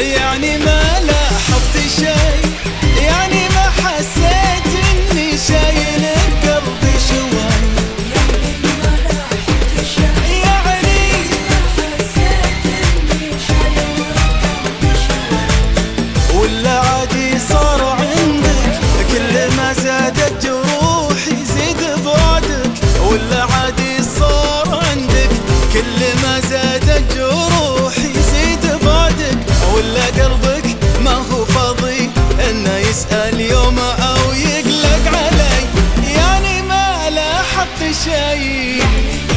يعني ما deixe ir.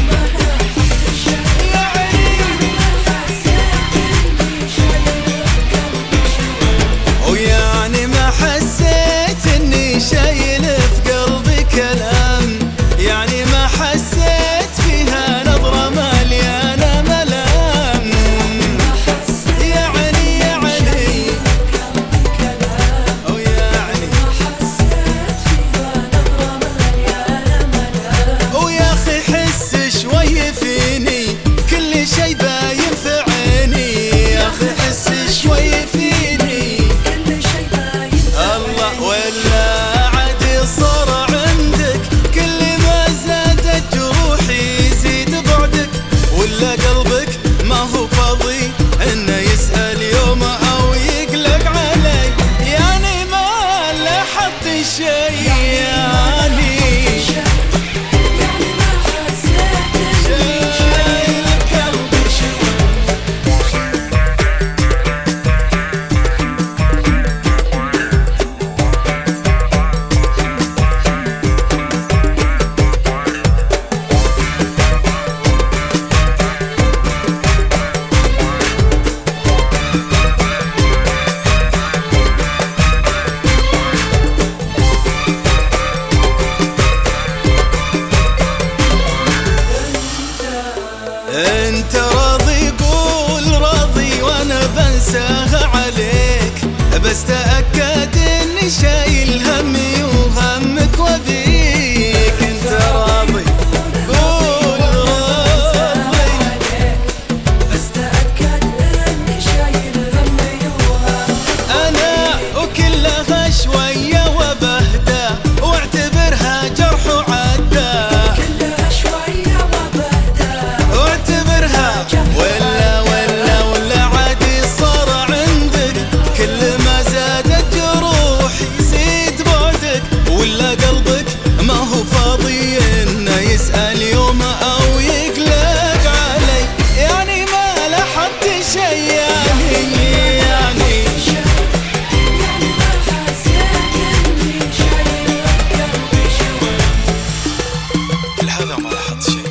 真他的